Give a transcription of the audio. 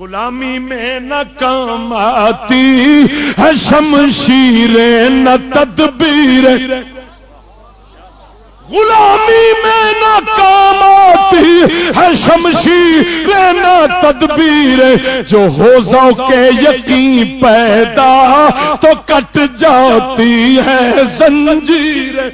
غلامی میں نہ کام آتی ہے شمشیر، نہ تدبیر۔ غلامی میں نہ کام آتی ہے شمشیر، نہ تدبیر۔ جو ہو کے یقین پیدا تو کٹ جاتی ہے زنجیر۔